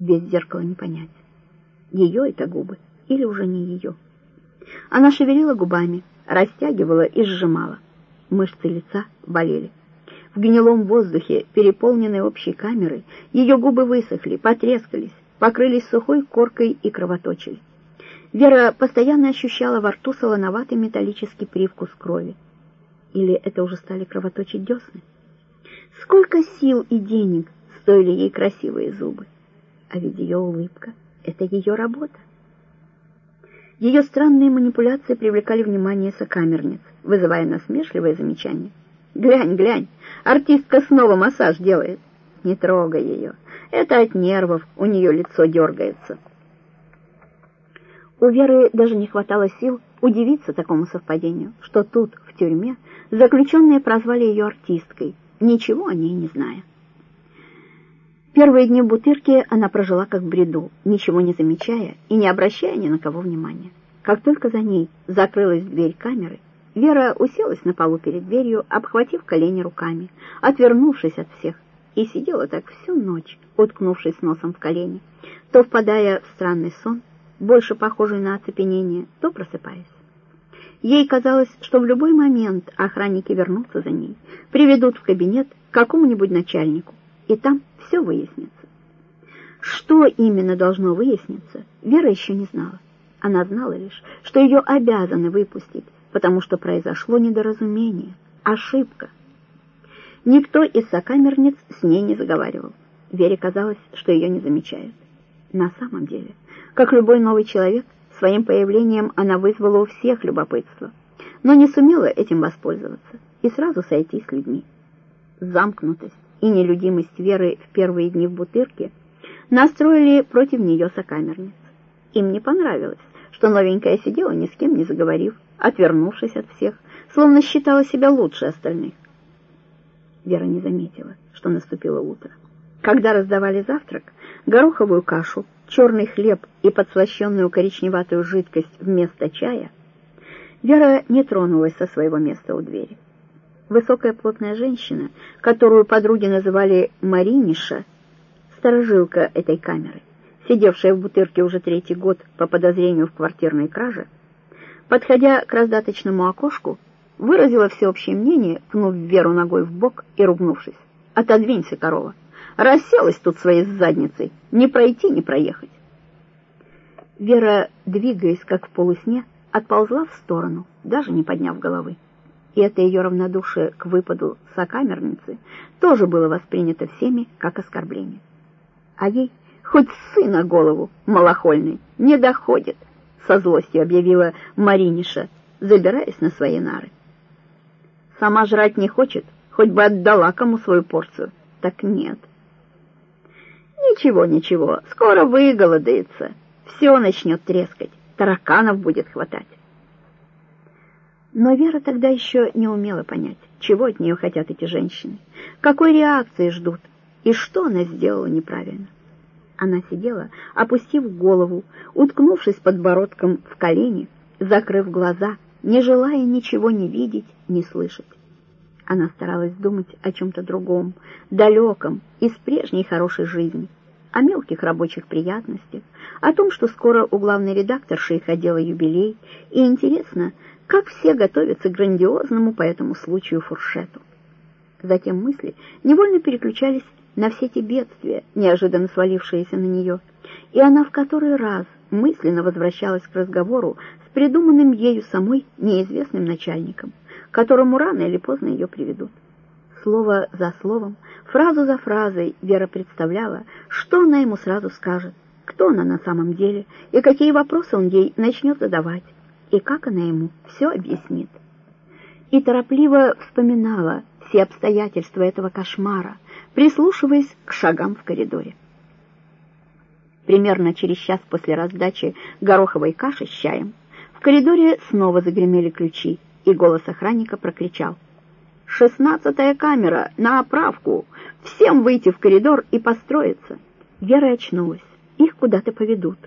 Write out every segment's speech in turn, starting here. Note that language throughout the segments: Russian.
Без зеркала не понять, ее это губы или уже не ее. Она шевелила губами, растягивала и сжимала. Мышцы лица болели. В гнилом воздухе, переполненной общей камерой, ее губы высохли, потрескались, покрылись сухой коркой и кровоточили. Вера постоянно ощущала во рту солоноватый металлический привкус крови. Или это уже стали кровоточить десны? Сколько сил и денег стоили ей красивые зубы? А ведь ее улыбка — это ее работа. Ее странные манипуляции привлекали внимание сокамерниц, вызывая насмешливое замечание. «Глянь, глянь, артистка снова массаж делает». «Не трогай ее, это от нервов, у нее лицо дергается». У Веры даже не хватало сил удивиться такому совпадению, что тут, в тюрьме, заключенные прозвали ее артисткой, ничего о ней не зная. Первые дни в Бутырке она прожила как бреду, ничего не замечая и не обращая ни на кого внимания. Как только за ней закрылась дверь камеры, Вера уселась на полу перед дверью, обхватив колени руками, отвернувшись от всех, и сидела так всю ночь, уткнувшись носом в колени, то впадая в странный сон, больше похожий на оцепенение, то просыпаясь. Ей казалось, что в любой момент охранники вернутся за ней, приведут в кабинет к какому-нибудь начальнику, и там все выяснится. Что именно должно выясниться, Вера еще не знала. Она знала лишь, что ее обязаны выпустить, потому что произошло недоразумение, ошибка. Никто из сокамерниц с ней не заговаривал. Вере казалось, что ее не замечают. На самом деле, как любой новый человек, своим появлением она вызвала у всех любопытство, но не сумела этим воспользоваться и сразу сойти с людьми. Замкнутость и нелюдимость Веры в первые дни в Бутырке настроили против нее сокамерниц. Им не понравилось, что новенькая сидела ни с кем не заговорив, отвернувшись от всех, словно считала себя лучше остальных. Вера не заметила, что наступило утро. Когда раздавали завтрак, гороховую кашу, черный хлеб и подслащенную коричневатую жидкость вместо чая, Вера не тронулась со своего места у двери. Высокая плотная женщина, которую подруги называли Мариниша, сторожилка этой камеры, сидевшая в бутырке уже третий год по подозрению в квартирной краже, подходя к раздаточному окошку, выразила всеобщее мнение, пнув Веру ногой в бок и ругнувшись. «Отодвинься, корова! Расселась тут своей задницей, не пройти, не проехать!» Вера, двигаясь как в полусне, отползла в сторону, даже не подняв головы и это ее равнодушие к выпаду сокамерницы тоже было воспринято всеми как оскорбление. А ей хоть сына голову малохольный не доходит, со злостью объявила Мариниша, забираясь на свои нары. Сама жрать не хочет, хоть бы отдала кому свою порцию. Так нет. Ничего, ничего, скоро выголодается, все начнет трескать, тараканов будет хватать. Но Вера тогда еще не умела понять, чего от нее хотят эти женщины, какой реакции ждут и что она сделала неправильно. Она сидела, опустив голову, уткнувшись подбородком в колени, закрыв глаза, не желая ничего не видеть, не слышать. Она старалась думать о чем-то другом, далеком, из прежней хорошей жизни, о мелких рабочих приятностях, о том, что скоро у главной редакторши их отдела юбилей, и интересно, как все готовятся к грандиозному по этому случаю фуршету. Затем мысли невольно переключались на все те бедствия, неожиданно свалившиеся на нее, и она в который раз мысленно возвращалась к разговору с придуманным ею самой неизвестным начальником, которому рано или поздно ее приведут. Слово за словом, фразу за фразой Вера представляла, что она ему сразу скажет, кто она на самом деле и какие вопросы он ей начнет задавать и как она ему все объяснит. И торопливо вспоминала все обстоятельства этого кошмара, прислушиваясь к шагам в коридоре. Примерно через час после раздачи гороховой каши с чаем в коридоре снова загремели ключи, и голос охранника прокричал. «Шестнадцатая камера! На оправку! Всем выйти в коридор и построиться!» Вера очнулась. Их куда-то поведут.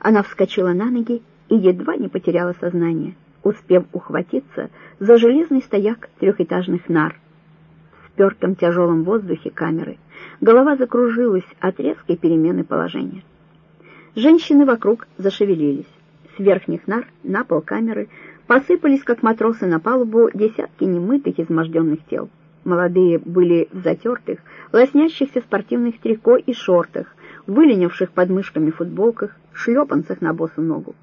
Она вскочила на ноги и едва не потеряла сознание, успев ухватиться за железный стояк трехэтажных нар. спертом тяжелом воздухе камеры. Голова закружилась от резкой перемены положения. Женщины вокруг зашевелились. С верхних нар на пол камеры посыпались, как матросы на палубу, десятки немытых изможденных тел. Молодые были в затертых, лоснящихся спортивных трико и шортах, выленивших под мышками футболках, шлепанцах на босу ногу.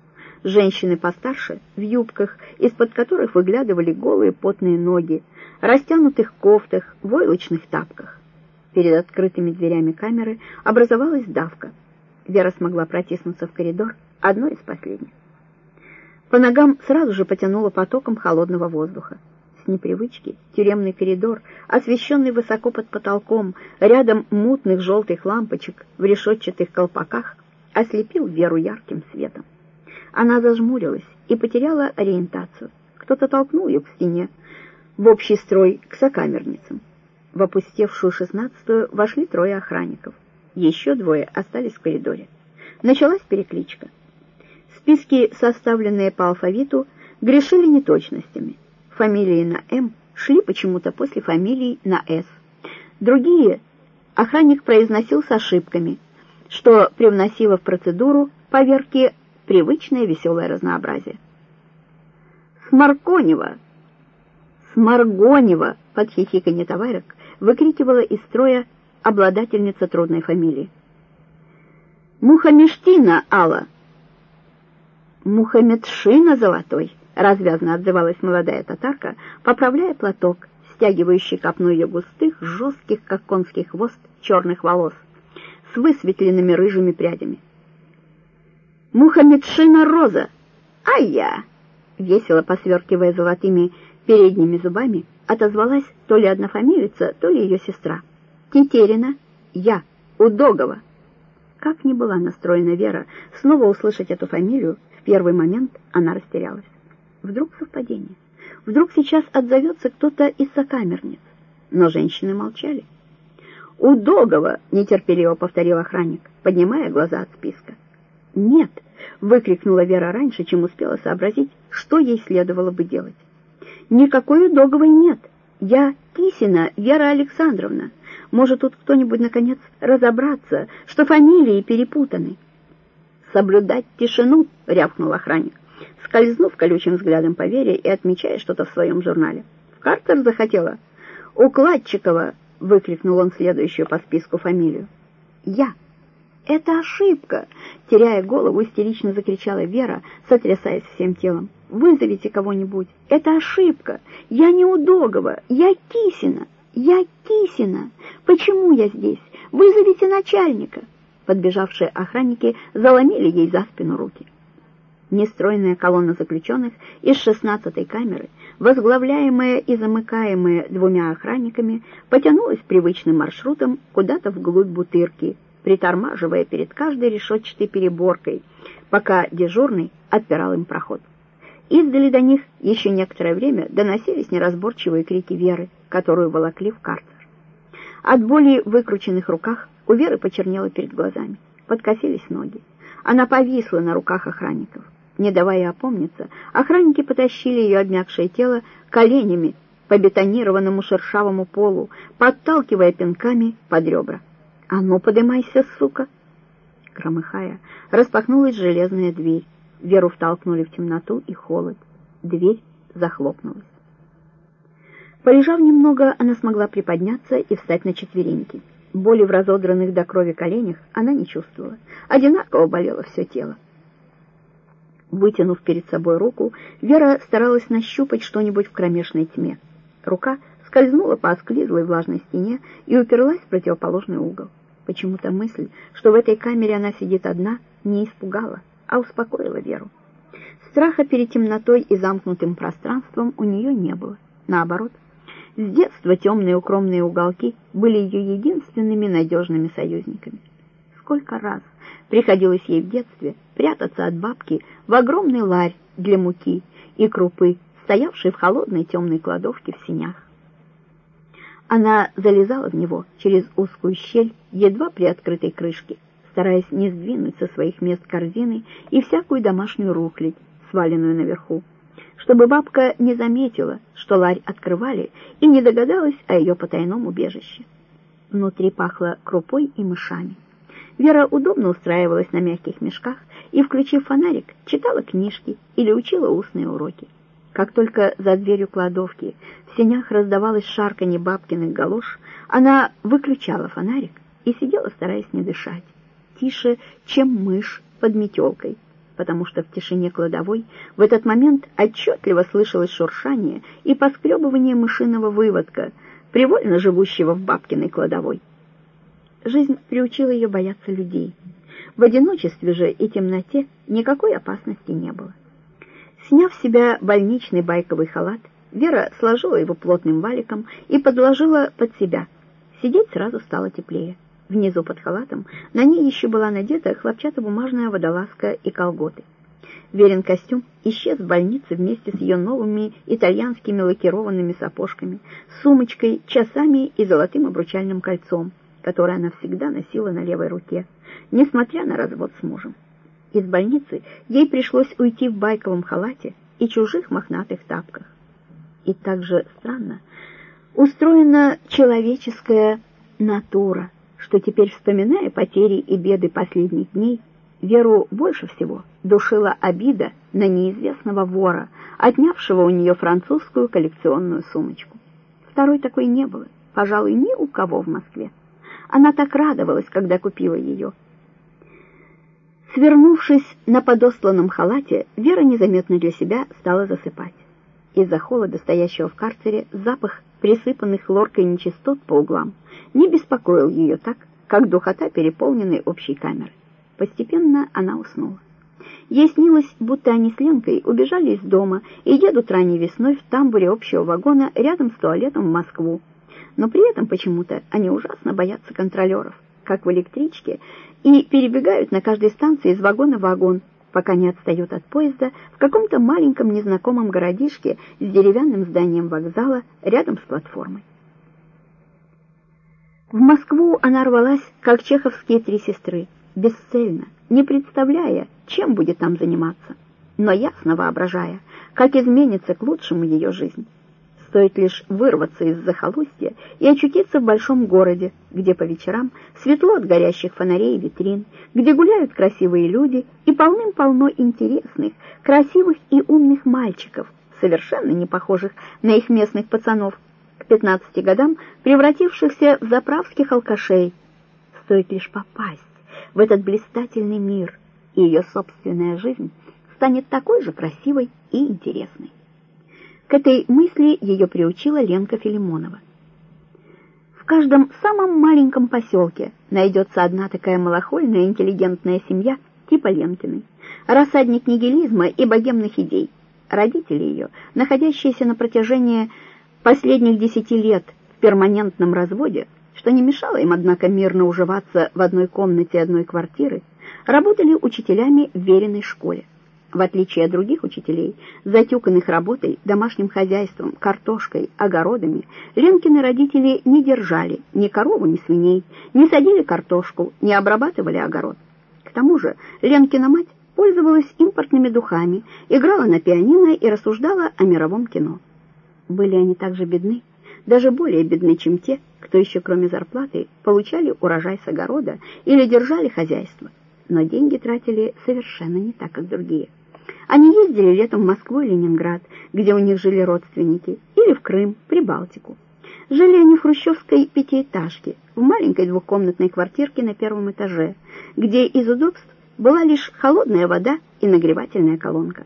Женщины постарше в юбках, из-под которых выглядывали голые потные ноги, растянутых кофтах, войлочных тапках. Перед открытыми дверями камеры образовалась давка. Вера смогла протиснуться в коридор, одной из последних. По ногам сразу же потянуло потоком холодного воздуха. С непривычки тюремный коридор, освещенный высоко под потолком, рядом мутных желтых лампочек в решетчатых колпаках, ослепил Веру ярким светом. Она зажмурилась и потеряла ориентацию. Кто-то толкнул ее к стене, в общий строй к сокамерницам. В опустевшую шестнадцатую вошли трое охранников. Еще двое остались в коридоре. Началась перекличка. Списки, составленные по алфавиту, грешили неточностями. Фамилии на «М» шли почему-то после фамилий на «С». Другие охранник произносил с ошибками, что привносило в процедуру поверки привычное веселое разнообразие. «Сморконева!» «Сморгонева!» под хихиканье товарок выкрикивала из строя обладательница трудной фамилии. «Мухамештина, Алла!» «Мухамедшина золотой!» — развязно отзывалась молодая татарка, поправляя платок, стягивающий копну ее густых, жестких, как конский хвост, черных волос, с высветленными рыжими прядями. Мухаммедшина Роза. А я, весело посверкивая золотыми передними зубами, отозвалась то ли однофамилица, то ли ее сестра. Тетерина, я, Удогова. Как ни была настроена Вера снова услышать эту фамилию, в первый момент она растерялась. Вдруг совпадение? Вдруг сейчас отзовется кто-то из сокамерниц? Но женщины молчали. «Удогова!» — нетерпеливо повторил охранник, поднимая глаза от списка. «Нет!» — выкрикнула Вера раньше, чем успела сообразить, что ей следовало бы делать. «Никакой Удоговой нет. Я Кисина Вера Александровна. Может, тут кто-нибудь, наконец, разобраться, что фамилии перепутаны?» «Соблюдать тишину!» — рявкнул охранник, скользнув колючим взглядом по Вере и отмечая что-то в своем журнале. «В картер захотела?» «Укладчикова!» — выкрикнул он следующую по списку фамилию. «Я!» «Это ошибка!» — теряя голову, истерично закричала Вера, сотрясаясь всем телом. «Вызовите кого-нибудь! Это ошибка! Я не Удогова! Я Кисина! Я Кисина! Почему я здесь? Вызовите начальника!» Подбежавшие охранники заломили ей за спину руки. Нестройная колонна заключенных из шестнадцатой камеры, возглавляемая и замыкаемая двумя охранниками, потянулась привычным маршрутом куда-то вглубь бутырки, притормаживая перед каждой решетчатой переборкой, пока дежурный отпирал им проход. Издали до них еще некоторое время доносились неразборчивые крики Веры, которую волокли в карцер. От боли в выкрученных руках у Веры почернело перед глазами, подкосились ноги. Она повисла на руках охранников. Не давая опомниться, охранники потащили ее обмякшее тело коленями по бетонированному шершавому полу, подталкивая пинками под ребра. «А ну, подымайся, сука!» Громыхая, распахнулась железная дверь. Веру втолкнули в темноту и холод. Дверь захлопнулась. Полежав немного, она смогла приподняться и встать на четвереньки. Боли в разодранных до крови коленях она не чувствовала. Одинаково болело все тело. Вытянув перед собой руку, Вера старалась нащупать что-нибудь в кромешной тьме. Рука скользнула по осклизлой влажной стене и уперлась в противоположный угол. Почему-то мысль, что в этой камере она сидит одна, не испугала, а успокоила Веру. Страха перед темнотой и замкнутым пространством у нее не было. Наоборот, с детства темные укромные уголки были ее единственными надежными союзниками. Сколько раз приходилось ей в детстве прятаться от бабки в огромный ларь для муки и крупы, стоявший в холодной темной кладовке в синях. Она залезала в него через узкую щель, едва при открытой крышке, стараясь не сдвинуть со своих мест корзины и всякую домашнюю рухлядь, сваленную наверху, чтобы бабка не заметила, что ларь открывали, и не догадалась о ее потайном убежище. Внутри пахло крупой и мышами. Вера удобно устраивалась на мягких мешках и, включив фонарик, читала книжки или учила устные уроки. Как только за дверью кладовки в сенях раздавалось шарканье бабкиных галош, она выключала фонарик и сидела, стараясь не дышать, тише, чем мышь под метелкой, потому что в тишине кладовой в этот момент отчетливо слышалось шуршание и поскребывание мышиного выводка, привольно живущего в бабкиной кладовой. Жизнь приучила ее бояться людей. В одиночестве же и темноте никакой опасности не было. Сняв с себя больничный байковый халат, Вера сложила его плотным валиком и подложила под себя. Сидеть сразу стало теплее. Внизу под халатом на ней еще была надета хлопчатобумажная водолазка и колготы. Верен костюм исчез в больнице вместе с ее новыми итальянскими лакированными сапожками, сумочкой, часами и золотым обручальным кольцом, которое она всегда носила на левой руке, несмотря на развод с мужем. Из больницы ей пришлось уйти в байковом халате и чужих мохнатых тапках. И так же странно устроена человеческая натура, что теперь, вспоминая потери и беды последних дней, Веру больше всего душила обида на неизвестного вора, отнявшего у нее французскую коллекционную сумочку. Второй такой не было, пожалуй, ни у кого в Москве. Она так радовалась, когда купила ее. Свернувшись на подосланном халате, Вера незаметно для себя стала засыпать. Из-за холода, стоящего в карцере, запах присыпанных хлоркой нечистот по углам не беспокоил ее так, как духота переполненной общей камеры. Постепенно она уснула. Ей снилось, будто они с Ленкой убежали из дома и едут ранней весной в тамбуре общего вагона рядом с туалетом в Москву, но при этом почему-то они ужасно боятся контролеров, как в электричке, и перебегают на каждой станции из вагона в вагон, пока не отстают от поезда в каком-то маленьком незнакомом городишке с деревянным зданием вокзала рядом с платформой. В Москву она рвалась, как чеховские три сестры, бесцельно, не представляя, чем будет там заниматься, но ясно воображая, как изменится к лучшему ее жизнь. Стоит лишь вырваться из захолустья и очутиться в большом городе, где по вечерам светло от горящих фонарей и витрин, где гуляют красивые люди и полным-полно интересных, красивых и умных мальчиков, совершенно не похожих на их местных пацанов, к 15 годам превратившихся в заправских алкашей. Стоит лишь попасть в этот блистательный мир, и ее собственная жизнь станет такой же красивой и интересной. К этой мысли ее приучила Ленка Филимонова. В каждом самом маленьком поселке найдется одна такая малохольная интеллигентная семья типа Ленкиной, рассадник нигилизма и богемных идей. Родители ее, находящиеся на протяжении последних десяти лет в перманентном разводе, что не мешало им, однако, мирно уживаться в одной комнате одной квартиры, работали учителями в веренной школе. В отличие от других учителей, затюканных работой, домашним хозяйством, картошкой, огородами, Ленкины родители не держали ни корову, ни свиней, не садили картошку, не обрабатывали огород. К тому же Ленкина мать пользовалась импортными духами, играла на пианино и рассуждала о мировом кино. Были они также бедны, даже более бедны, чем те, кто еще кроме зарплаты получали урожай с огорода или держали хозяйство, но деньги тратили совершенно не так, как другие. Они ездили летом в Москву и Ленинград, где у них жили родственники, или в Крым, Прибалтику. Жили они в хрущевской пятиэтажке, в маленькой двухкомнатной квартирке на первом этаже, где из удобств была лишь холодная вода и нагревательная колонка.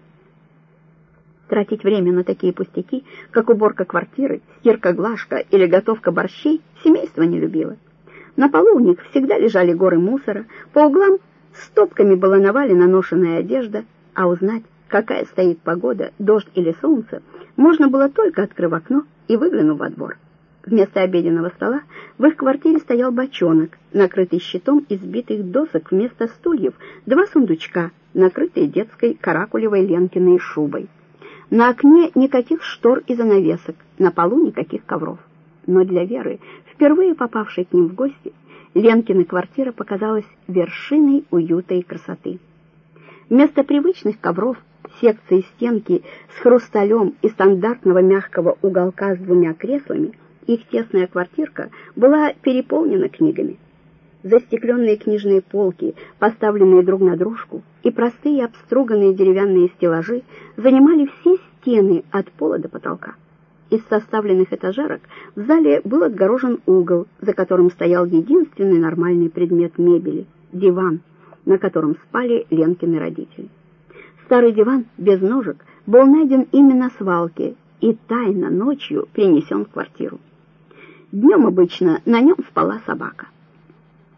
Тратить время на такие пустяки, как уборка квартиры, стирка-глажка или готовка борщей, семейство не любило. На полу у них всегда лежали горы мусора, по углам стопками была навалена ношенная одежда, а узнать, какая стоит погода, дождь или солнце, можно было только открыв окно и выглянув во двор. Вместо обеденного стола в их квартире стоял бочонок, накрытый щитом из битых досок вместо стульев, два сундучка, накрытые детской каракулевой ленкиной шубой. На окне никаких штор и занавесок, на полу никаких ковров. Но для Веры, впервые попавшей к ним в гости, Ленкина квартира показалась вершиной уюта и красоты. Вместо привычных ковров секции стенки с хрусталем и стандартного мягкого уголка с двумя креслами, их тесная квартирка была переполнена книгами. Застекленные книжные полки, поставленные друг на дружку, и простые обструганные деревянные стеллажи занимали все стены от пола до потолка. Из составленных этажерок в зале был отгорожен угол, за которым стоял единственный нормальный предмет мебели — диван, на котором спали Ленкины родители. Старый диван без ножек был найден именно на свалке и тайно ночью принесен в квартиру. Днем обычно на нем спала собака.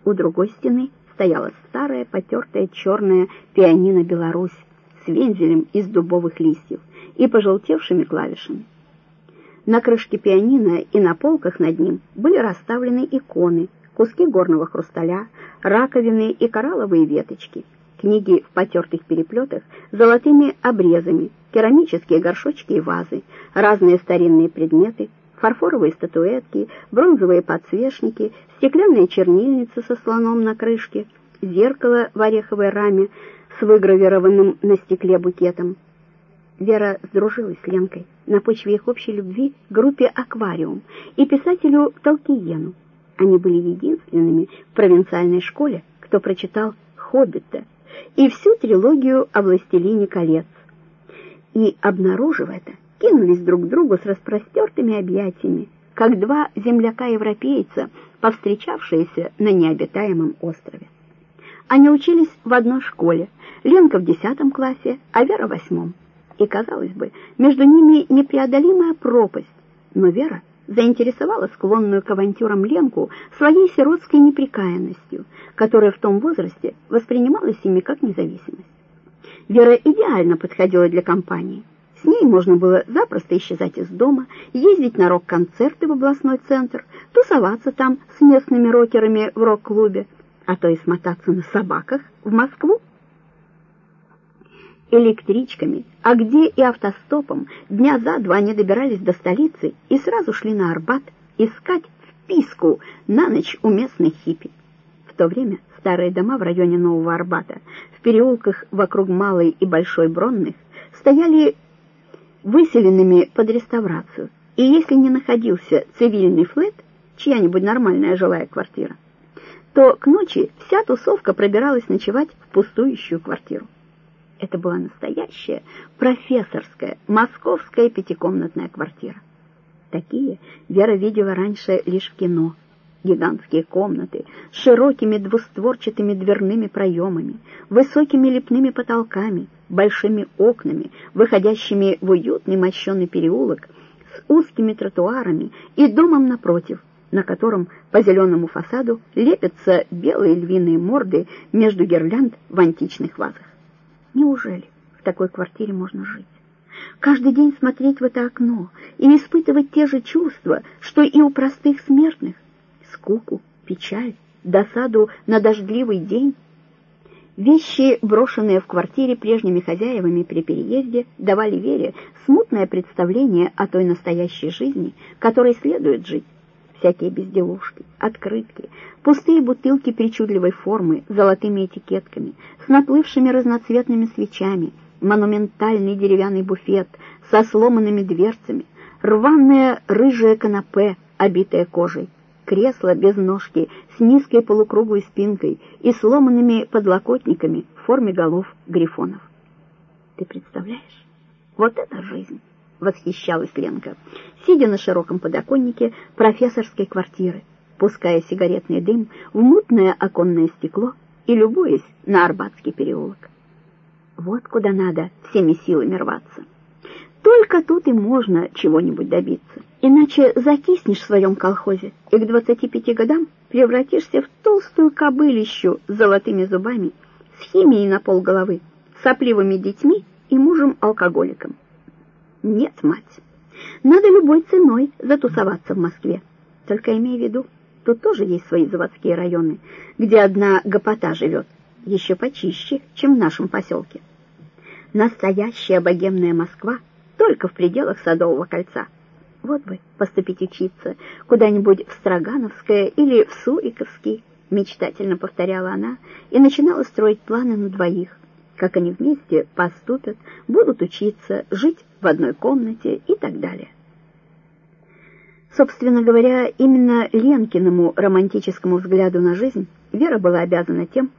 У другой стены стояла старая потертая черная пианино «Беларусь» с вензелем из дубовых листьев и пожелтевшими клавишами. На крышке пианино и на полках над ним были расставлены иконы, куски горного хрусталя, раковины и коралловые веточки, книги в потертых переплетах золотыми обрезами, керамические горшочки и вазы, разные старинные предметы, фарфоровые статуэтки, бронзовые подсвечники, стеклянная чернильница со слоном на крышке, зеркало в ореховой раме с выгравированным на стекле букетом, Вера сдружилась с Ленкой на почве их общей любви к группе «Аквариум» и писателю Толкиену. Они были единственными в провинциальной школе, кто прочитал «Хоббита» и всю трилогию о «Властелине колец». И, обнаружив это, кинулись друг к другу с распростертыми объятиями, как два земляка-европейца, повстречавшиеся на необитаемом острове. Они учились в одной школе, Ленка в десятом классе, а Вера в восьмом и, казалось бы, между ними непреодолимая пропасть, но Вера заинтересовала склонную к авантюрам Ленку своей сиротской неприкаянностью, которая в том возрасте воспринималась ими как независимость. Вера идеально подходила для компании. С ней можно было запросто исчезать из дома, ездить на рок-концерты в областной центр, тусоваться там с местными рокерами в рок-клубе, а то и смотаться на собаках в Москву электричками, а где и автостопом, дня за два они добирались до столицы и сразу шли на Арбат искать вписку на ночь у местных хиппи. В то время старые дома в районе Нового Арбата, в переулках вокруг Малой и Большой Бронных, стояли выселенными под реставрацию, и если не находился цивильный флет, чья-нибудь нормальная жилая квартира, то к ночи вся тусовка пробиралась ночевать в пустующую квартиру. Это была настоящая профессорская московская пятикомнатная квартира. Такие Вера видела раньше лишь в кино. Гигантские комнаты с широкими двустворчатыми дверными проемами, высокими лепными потолками, большими окнами, выходящими в уютный мощеный переулок, с узкими тротуарами и домом напротив, на котором по зеленому фасаду лепятся белые львиные морды между гирлянд в античных вазах. Неужели в такой квартире можно жить? Каждый день смотреть в это окно и испытывать те же чувства, что и у простых смертных. Скуку, печаль, досаду на дождливый день. Вещи, брошенные в квартире прежними хозяевами при переезде, давали Вере смутное представление о той настоящей жизни, которой следует жить всякие безделушки, открытки, пустые бутылки причудливой формы с золотыми этикетками, с наплывшими разноцветными свечами, монументальный деревянный буфет со сломанными дверцами, рваное рыжее канапе, обитое кожей, кресло без ножки с низкой полукруглой спинкой и сломанными подлокотниками в форме голов грифонов. Ты представляешь? Вот это жизнь! — восхищалась Ленка, сидя на широком подоконнике профессорской квартиры, пуская сигаретный дым в мутное оконное стекло и любуясь на Арбатский переулок. Вот куда надо всеми силами рваться. Только тут и можно чего-нибудь добиться. Иначе закиснешь в своем колхозе и к 25 годам превратишься в толстую кобылищу с золотыми зубами, с химией на полголовы, сопливыми детьми и мужем-алкоголиком. Нет, мать, надо любой ценой затусоваться в Москве. Только имей в виду, тут тоже есть свои заводские районы, где одна гопота живет, еще почище, чем в нашем поселке. Настоящая богемная Москва только в пределах Садового кольца. Вот бы поступить учиться куда-нибудь в Строгановское или в Суриковский, мечтательно повторяла она и начинала строить планы на двоих, как они вместе поступят, будут учиться, жить в одной комнате и так далее. Собственно говоря, именно Ленкиному романтическому взгляду на жизнь Вера была обязана тем,